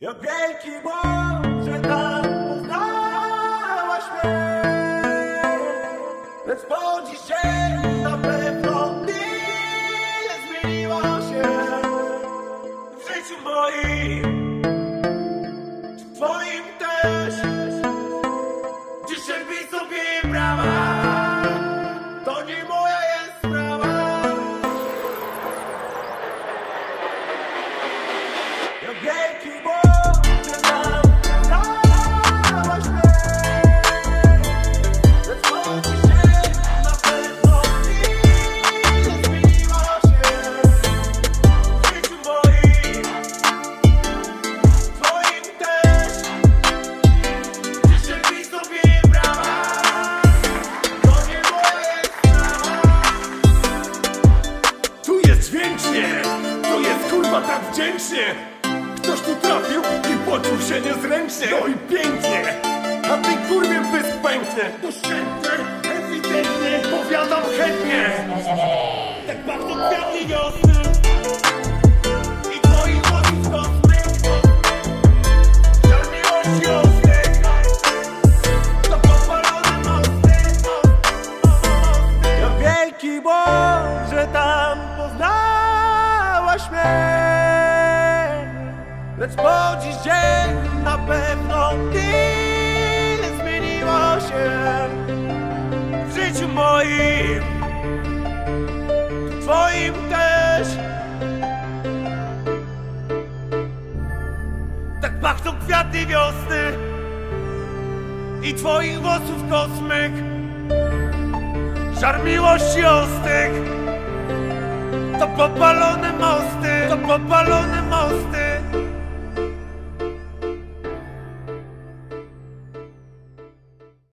Jak wielki błąd, że tam poznałaś mnie. Lecz po dzisiaj na pewno tyle zmieniło się. W życiu moim, tak wdzięcznie. Ktoś tu trafił i poczuł się niezręcznie. No i pięknie, a ty kurwie pysk pęknie Doszczętnie, ewidentnie, powiadam chętnie. Tak bardzo kwiatnie wiosny wielki błąd, że tam Lecz po dziś dzień na pewno tyle zmieniło się W życiu moim. Twoim też. Tak pachną kwiaty wiosny I twoich włosów kosmyk. Żar miłości ostych To popalone mosty To popalone mosty